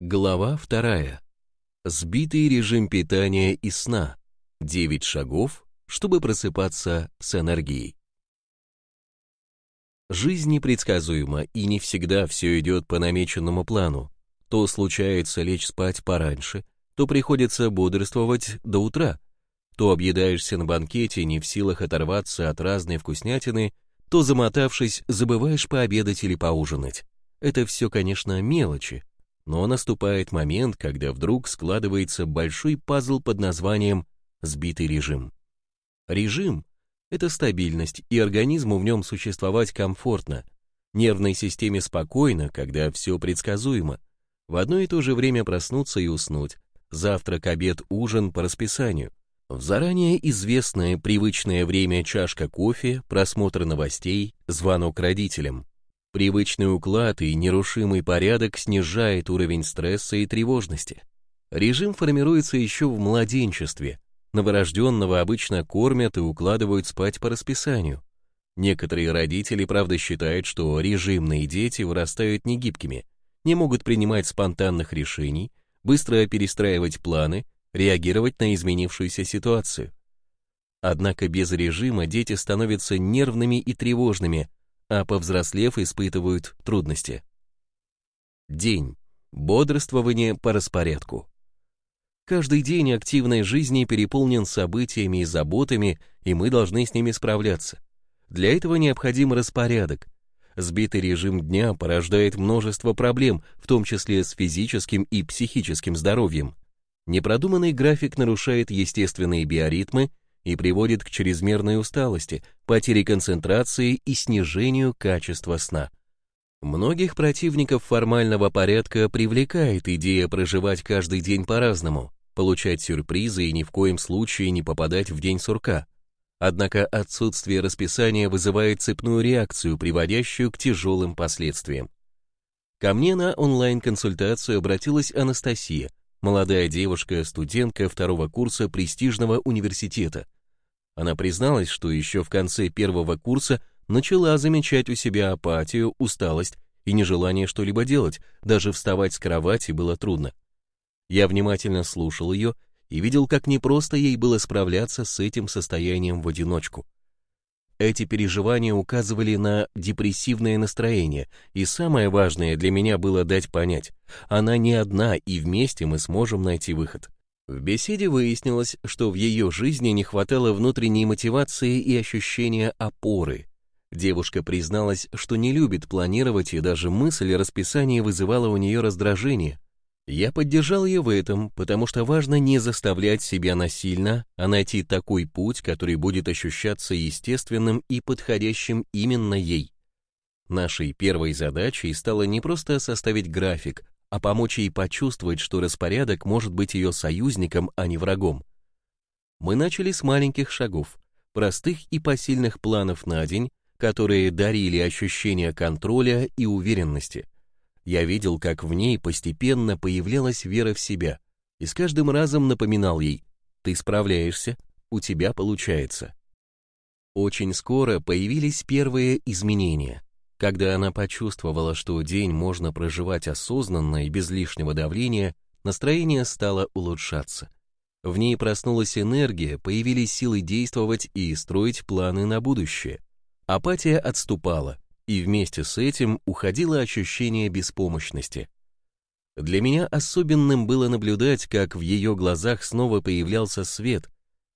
Глава вторая. Сбитый режим питания и сна. 9 шагов, чтобы просыпаться с энергией. Жизнь непредсказуема, и не всегда все идет по намеченному плану. То случается лечь спать пораньше, то приходится бодрствовать до утра, то объедаешься на банкете, не в силах оторваться от разной вкуснятины, то, замотавшись, забываешь пообедать или поужинать. Это все, конечно, мелочи, но наступает момент, когда вдруг складывается большой пазл под названием «сбитый режим». Режим — это стабильность, и организму в нем существовать комфортно, нервной системе спокойно, когда все предсказуемо, в одно и то же время проснуться и уснуть, завтрак, обед, ужин по расписанию, в заранее известное привычное время чашка кофе, просмотр новостей, звонок родителям. Привычный уклад и нерушимый порядок снижает уровень стресса и тревожности. Режим формируется еще в младенчестве. Новорожденного обычно кормят и укладывают спать по расписанию. Некоторые родители, правда, считают, что режимные дети вырастают негибкими, не могут принимать спонтанных решений, быстро перестраивать планы, реагировать на изменившуюся ситуацию. Однако без режима дети становятся нервными и тревожными, а повзрослев испытывают трудности. День. Бодрствование по распорядку. Каждый день активной жизни переполнен событиями и заботами, и мы должны с ними справляться. Для этого необходим распорядок. Сбитый режим дня порождает множество проблем, в том числе с физическим и психическим здоровьем. Непродуманный график нарушает естественные биоритмы и приводит к чрезмерной усталости, потере концентрации и снижению качества сна. Многих противников формального порядка привлекает идея проживать каждый день по-разному, получать сюрпризы и ни в коем случае не попадать в день сурка. Однако отсутствие расписания вызывает цепную реакцию, приводящую к тяжелым последствиям. Ко мне на онлайн-консультацию обратилась Анастасия, молодая девушка, студентка второго курса престижного университета. Она призналась, что еще в конце первого курса начала замечать у себя апатию, усталость и нежелание что-либо делать, даже вставать с кровати было трудно. Я внимательно слушал ее и видел, как непросто ей было справляться с этим состоянием в одиночку. Эти переживания указывали на депрессивное настроение, и самое важное для меня было дать понять, она не одна, и вместе мы сможем найти выход. В беседе выяснилось, что в ее жизни не хватало внутренней мотивации и ощущения опоры. Девушка призналась, что не любит планировать, и даже мысль о расписании вызывала у нее раздражение, я поддержал ее в этом, потому что важно не заставлять себя насильно, а найти такой путь, который будет ощущаться естественным и подходящим именно ей. Нашей первой задачей стало не просто составить график, а помочь ей почувствовать, что распорядок может быть ее союзником, а не врагом. Мы начали с маленьких шагов, простых и посильных планов на день, которые дарили ощущение контроля и уверенности – я видел, как в ней постепенно появлялась вера в себя, и с каждым разом напоминал ей, ты справляешься, у тебя получается. Очень скоро появились первые изменения. Когда она почувствовала, что день можно проживать осознанно и без лишнего давления, настроение стало улучшаться. В ней проснулась энергия, появились силы действовать и строить планы на будущее. Апатия отступала, и вместе с этим уходило ощущение беспомощности. Для меня особенным было наблюдать, как в ее глазах снова появлялся свет,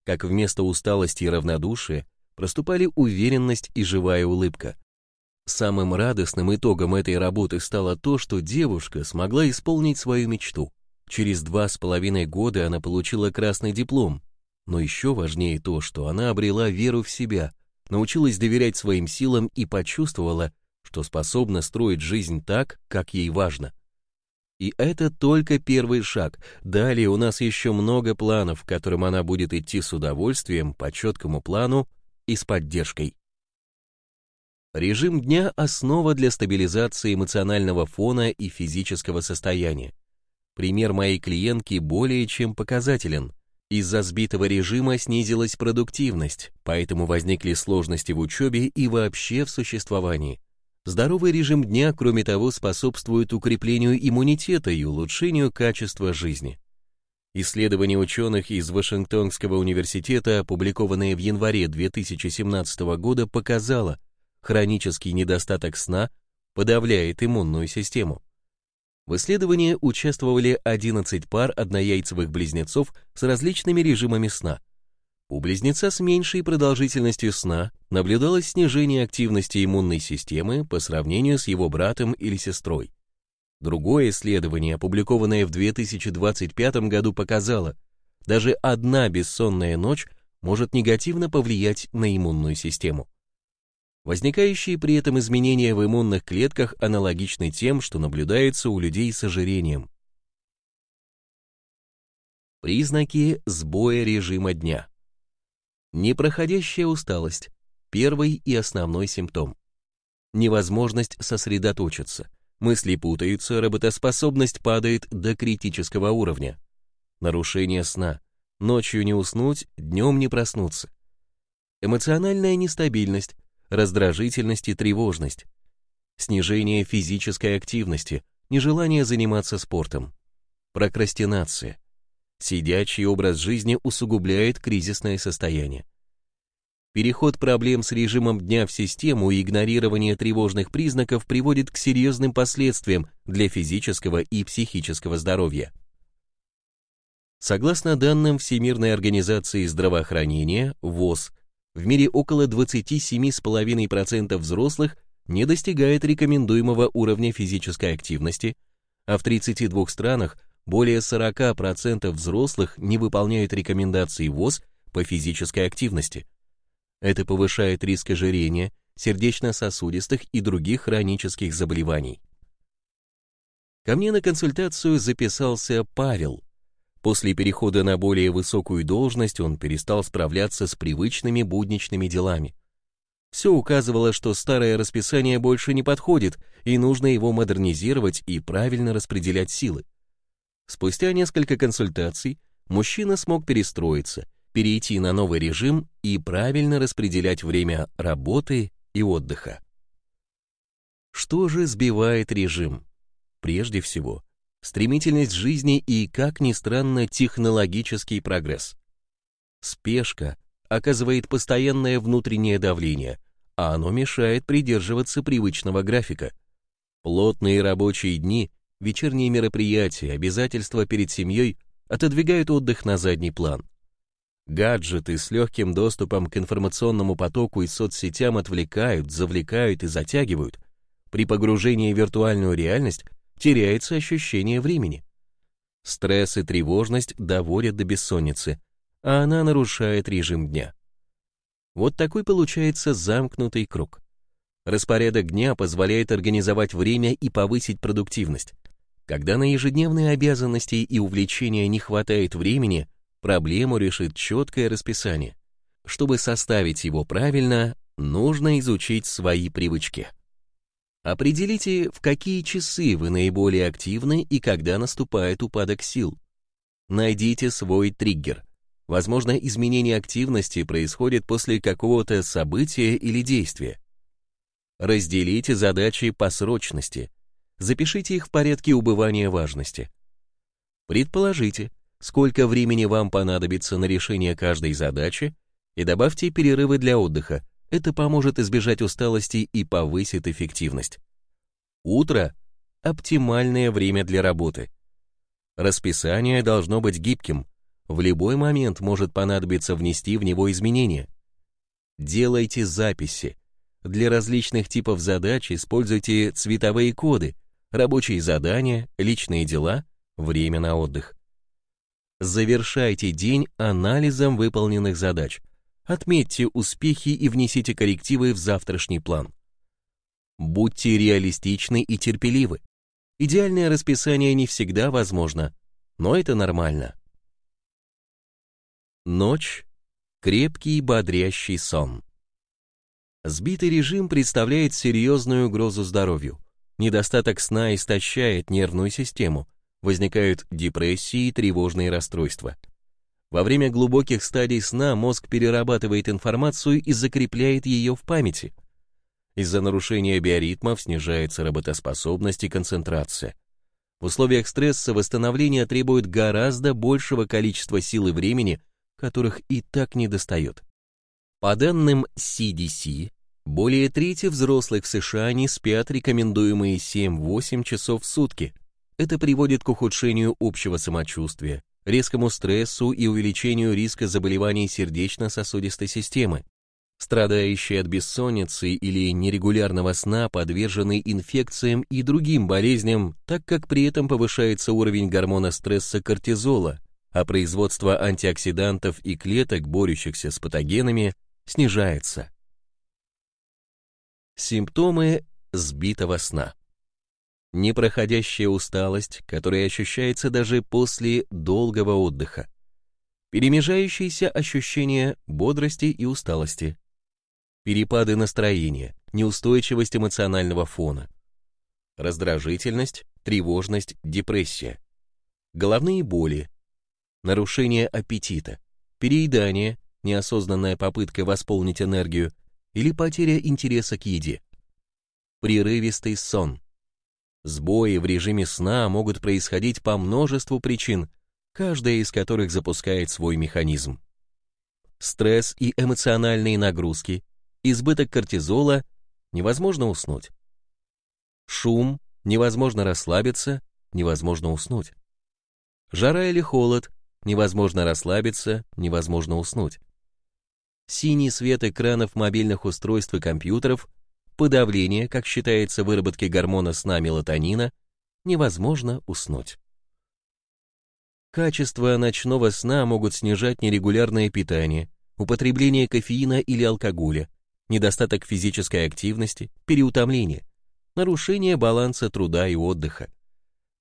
как вместо усталости и равнодушия проступали уверенность и живая улыбка. Самым радостным итогом этой работы стало то, что девушка смогла исполнить свою мечту. Через два с половиной года она получила красный диплом, но еще важнее то, что она обрела веру в себя, научилась доверять своим силам и почувствовала, что способна строить жизнь так, как ей важно. И это только первый шаг. Далее у нас еще много планов, к которым она будет идти с удовольствием, по четкому плану и с поддержкой. Режим дня – основа для стабилизации эмоционального фона и физического состояния. Пример моей клиентки более чем показателен. Из-за сбитого режима снизилась продуктивность, поэтому возникли сложности в учебе и вообще в существовании. Здоровый режим дня, кроме того, способствует укреплению иммунитета и улучшению качества жизни. Исследование ученых из Вашингтонского университета, опубликованное в январе 2017 года, показало, хронический недостаток сна подавляет иммунную систему. В исследовании участвовали 11 пар однояйцевых близнецов с различными режимами сна. У близнеца с меньшей продолжительностью сна наблюдалось снижение активности иммунной системы по сравнению с его братом или сестрой. Другое исследование, опубликованное в 2025 году, показало, даже одна бессонная ночь может негативно повлиять на иммунную систему. Возникающие при этом изменения в иммунных клетках аналогичны тем, что наблюдается у людей с ожирением. Признаки сбоя режима дня. Непроходящая усталость – первый и основной симптом. Невозможность сосредоточиться – мысли путаются, работоспособность падает до критического уровня. Нарушение сна. Ночью не уснуть, днем не проснуться. Эмоциональная нестабильность, раздражительность и тревожность. Снижение физической активности, нежелание заниматься спортом. Прокрастинация. Сидячий образ жизни усугубляет кризисное состояние. Переход проблем с режимом дня в систему и игнорирование тревожных признаков приводит к серьезным последствиям для физического и психического здоровья. Согласно данным Всемирной организации здравоохранения, ВОЗ, в мире около 27,5% взрослых не достигает рекомендуемого уровня физической активности, а в 32 странах более 40% взрослых не выполняют рекомендации ВОЗ по физической активности – это повышает риск ожирения, сердечно-сосудистых и других хронических заболеваний. Ко мне на консультацию записался Павел. После перехода на более высокую должность он перестал справляться с привычными будничными делами. Все указывало, что старое расписание больше не подходит, и нужно его модернизировать и правильно распределять силы. Спустя несколько консультаций мужчина смог перестроиться перейти на новый режим и правильно распределять время работы и отдыха. Что же сбивает режим? Прежде всего, стремительность жизни и, как ни странно, технологический прогресс. Спешка оказывает постоянное внутреннее давление, а оно мешает придерживаться привычного графика. Плотные рабочие дни, вечерние мероприятия, обязательства перед семьей отодвигают отдых на задний план. Гаджеты с легким доступом к информационному потоку и соцсетям отвлекают, завлекают и затягивают. При погружении в виртуальную реальность теряется ощущение времени. Стресс и тревожность доводят до бессонницы, а она нарушает режим дня. Вот такой получается замкнутый круг. Распорядок дня позволяет организовать время и повысить продуктивность. Когда на ежедневные обязанности и увлечения не хватает времени, Проблему решит четкое расписание. Чтобы составить его правильно, нужно изучить свои привычки. Определите, в какие часы вы наиболее активны и когда наступает упадок сил. Найдите свой триггер. Возможно, изменение активности происходит после какого-то события или действия. Разделите задачи по срочности. Запишите их в порядке убывания важности. Предположите, сколько времени вам понадобится на решение каждой задачи, и добавьте перерывы для отдыха. Это поможет избежать усталости и повысит эффективность. Утро – оптимальное время для работы. Расписание должно быть гибким. В любой момент может понадобиться внести в него изменения. Делайте записи. Для различных типов задач используйте цветовые коды, рабочие задания, личные дела, время на отдых. Завершайте день анализом выполненных задач. Отметьте успехи и внесите коррективы в завтрашний план. Будьте реалистичны и терпеливы. Идеальное расписание не всегда возможно, но это нормально. Ночь – крепкий бодрящий сон. Сбитый режим представляет серьезную угрозу здоровью. Недостаток сна истощает нервную систему, возникают депрессии и тревожные расстройства. Во время глубоких стадий сна мозг перерабатывает информацию и закрепляет ее в памяти. Из-за нарушения биоритмов снижается работоспособность и концентрация. В условиях стресса восстановление требует гораздо большего количества сил и времени, которых и так не достает. По данным CDC, более трети взрослых в США не спят рекомендуемые 7-8 часов в сутки. Это приводит к ухудшению общего самочувствия, резкому стрессу и увеличению риска заболеваний сердечно-сосудистой системы. Страдающие от бессонницы или нерегулярного сна подвержены инфекциям и другим болезням, так как при этом повышается уровень гормона стресса кортизола, а производство антиоксидантов и клеток, борющихся с патогенами, снижается. Симптомы сбитого сна. Непроходящая усталость, которая ощущается даже после долгого отдыха. Перемежающиеся ощущения бодрости и усталости. Перепады настроения, неустойчивость эмоционального фона. Раздражительность, тревожность, депрессия. Головные боли. Нарушение аппетита. Переедание, неосознанная попытка восполнить энергию или потеря интереса к еде. Прерывистый сон. Сбои в режиме сна могут происходить по множеству причин, каждая из которых запускает свой механизм. Стресс и эмоциональные нагрузки, избыток кортизола, невозможно уснуть. Шум, невозможно расслабиться, невозможно уснуть. Жара или холод, невозможно расслабиться, невозможно уснуть синий свет экранов мобильных устройств и компьютеров, подавление, как считается, выработки гормона сна мелатонина, невозможно уснуть. Качество ночного сна могут снижать нерегулярное питание, употребление кофеина или алкоголя, недостаток физической активности, переутомление, нарушение баланса труда и отдыха.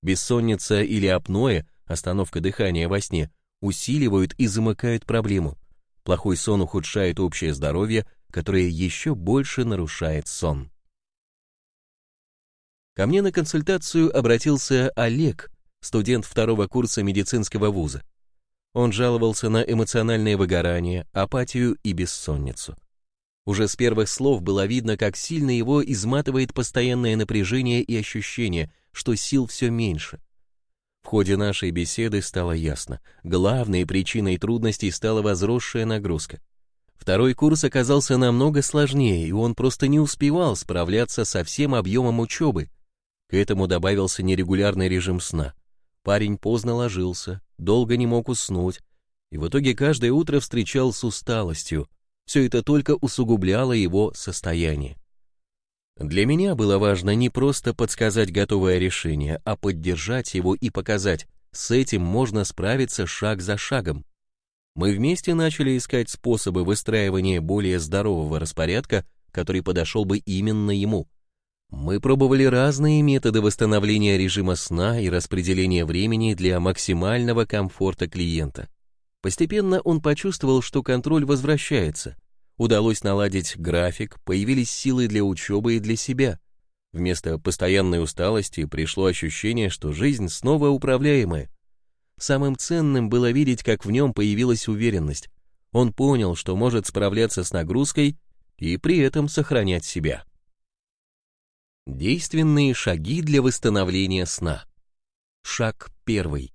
Бессонница или апноэ, остановка дыхания во сне, усиливают и замыкают проблему. Плохой сон ухудшает общее здоровье, которое еще больше нарушает сон. Ко мне на консультацию обратился Олег, студент второго курса медицинского вуза. Он жаловался на эмоциональное выгорание, апатию и бессонницу. Уже с первых слов было видно, как сильно его изматывает постоянное напряжение и ощущение, что сил все меньше. В ходе нашей беседы стало ясно, главной причиной трудностей стала возросшая нагрузка. Второй курс оказался намного сложнее, и он просто не успевал справляться со всем объемом учебы. К этому добавился нерегулярный режим сна. Парень поздно ложился, долго не мог уснуть, и в итоге каждое утро встречал с усталостью. Все это только усугубляло его состояние. Для меня было важно не просто подсказать готовое решение, а поддержать его и показать, с этим можно справиться шаг за шагом. Мы вместе начали искать способы выстраивания более здорового распорядка, который подошел бы именно ему. Мы пробовали разные методы восстановления режима сна и распределения времени для максимального комфорта клиента. Постепенно он почувствовал, что контроль возвращается, Удалось наладить график, появились силы для учебы и для себя. Вместо постоянной усталости пришло ощущение, что жизнь снова управляемая. Самым ценным было видеть, как в нем появилась уверенность. Он понял, что может справляться с нагрузкой и при этом сохранять себя. Действенные шаги для восстановления сна. Шаг первый.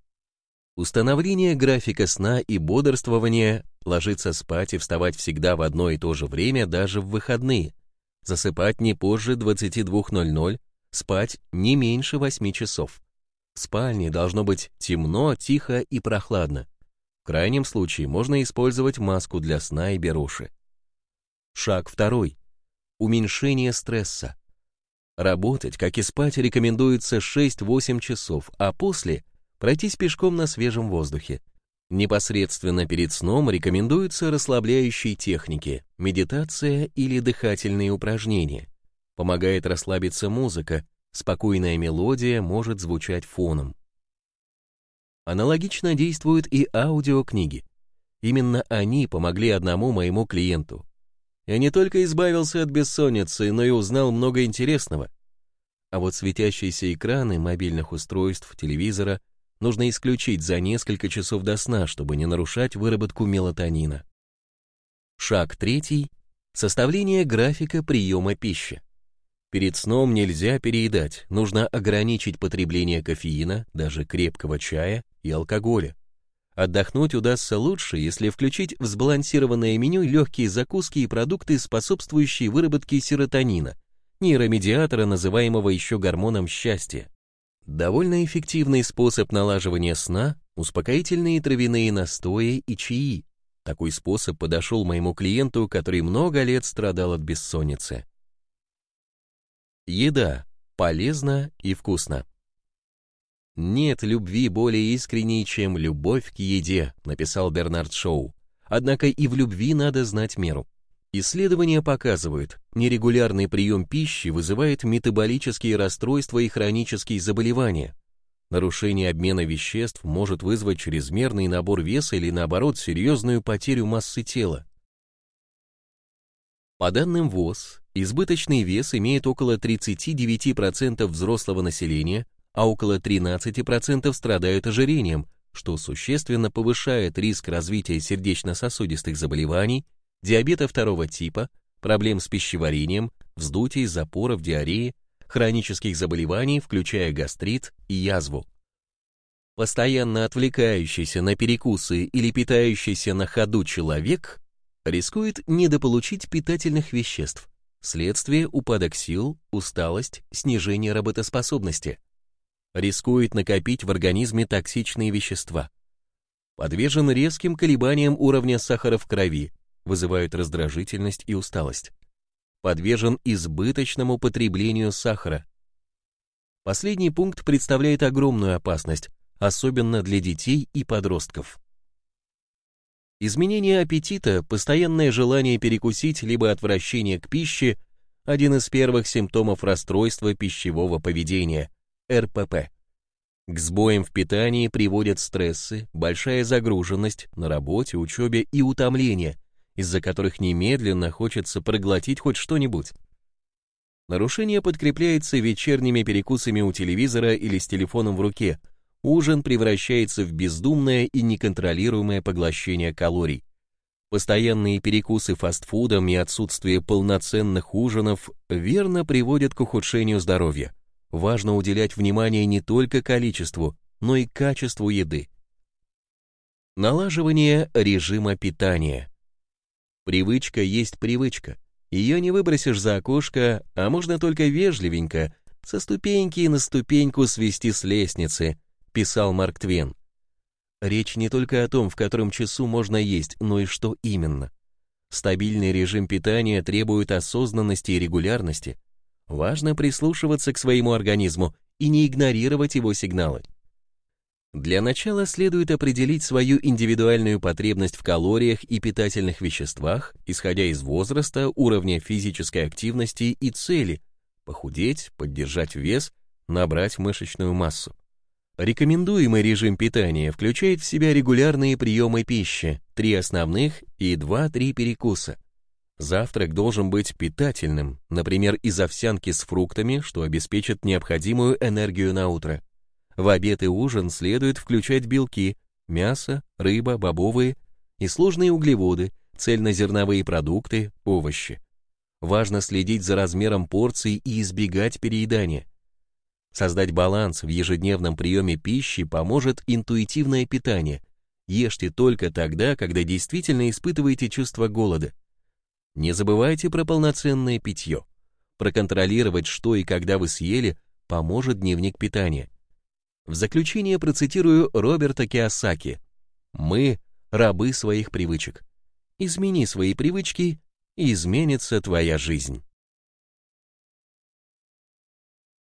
Установление графика сна и бодрствования ложиться спать и вставать всегда в одно и то же время даже в выходные, засыпать не позже 22.00, спать не меньше 8 часов. В спальне должно быть темно, тихо и прохладно. В крайнем случае можно использовать маску для сна и беруши. Шаг второй. Уменьшение стресса. Работать, как и спать, рекомендуется 6-8 часов, а после пройтись пешком на свежем воздухе, Непосредственно перед сном рекомендуются расслабляющие техники, медитация или дыхательные упражнения. Помогает расслабиться музыка, спокойная мелодия может звучать фоном. Аналогично действуют и аудиокниги. Именно они помогли одному моему клиенту. Я не только избавился от бессонницы, но и узнал много интересного. А вот светящиеся экраны мобильных устройств, телевизора — нужно исключить за несколько часов до сна, чтобы не нарушать выработку мелатонина. Шаг третий – составление графика приема пищи. Перед сном нельзя переедать, нужно ограничить потребление кофеина, даже крепкого чая и алкоголя. Отдохнуть удастся лучше, если включить в сбалансированное меню легкие закуски и продукты, способствующие выработке серотонина, нейромедиатора, называемого еще гормоном счастья. Довольно эффективный способ налаживания сна – успокоительные травяные настои и чаи. Такой способ подошел моему клиенту, который много лет страдал от бессонницы. Еда. Полезно и вкусно. «Нет любви более искренней, чем любовь к еде», написал Бернард Шоу. Однако и в любви надо знать меру. Исследования показывают, нерегулярный прием пищи вызывает метаболические расстройства и хронические заболевания. Нарушение обмена веществ может вызвать чрезмерный набор веса или наоборот серьезную потерю массы тела. По данным ВОЗ, избыточный вес имеет около 39% взрослого населения, а около 13% страдают ожирением, что существенно повышает риск развития сердечно-сосудистых заболеваний диабета второго типа, проблем с пищеварением, вздутий, запоров, диареи, хронических заболеваний, включая гастрит и язву. Постоянно отвлекающийся на перекусы или питающийся на ходу человек рискует недополучить питательных веществ, следствие упадок сил, усталость, снижение работоспособности. Рискует накопить в организме токсичные вещества. Подвержен резким колебаниям уровня сахара в крови, вызывают раздражительность и усталость. Подвержен избыточному потреблению сахара. Последний пункт представляет огромную опасность, особенно для детей и подростков. Изменение аппетита, постоянное желание перекусить либо отвращение к пище – один из первых симптомов расстройства пищевого поведения – РПП. К сбоям в питании приводят стрессы, большая загруженность на работе, учебе и утомление, из-за которых немедленно хочется проглотить хоть что-нибудь. Нарушение подкрепляется вечерними перекусами у телевизора или с телефоном в руке. Ужин превращается в бездумное и неконтролируемое поглощение калорий. Постоянные перекусы фастфудом и отсутствие полноценных ужинов верно приводят к ухудшению здоровья. Важно уделять внимание не только количеству, но и качеству еды. Налаживание режима питания – Привычка есть привычка. Ее не выбросишь за окошко, а можно только вежливенько, со ступеньки на ступеньку свести с лестницы, писал Марк Твен. Речь не только о том, в котором часу можно есть, но и что именно. Стабильный режим питания требует осознанности и регулярности. Важно прислушиваться к своему организму и не игнорировать его сигналы. Для начала следует определить свою индивидуальную потребность в калориях и питательных веществах, исходя из возраста, уровня физической активности и цели – похудеть, поддержать вес, набрать мышечную массу. Рекомендуемый режим питания включает в себя регулярные приемы пищи, три основных и два-три перекуса. Завтрак должен быть питательным, например, из овсянки с фруктами, что обеспечит необходимую энергию на утро. В обед и ужин следует включать белки, мясо, рыба, бобовые и сложные углеводы, цельнозерновые продукты, овощи. Важно следить за размером порций и избегать переедания. Создать баланс в ежедневном приеме пищи поможет интуитивное питание. Ешьте только тогда, когда действительно испытываете чувство голода. Не забывайте про полноценное питье. Проконтролировать, что и когда вы съели, поможет дневник питания. В заключение процитирую Роберта Киосаки. «Мы – рабы своих привычек. Измени свои привычки, и изменится твоя жизнь».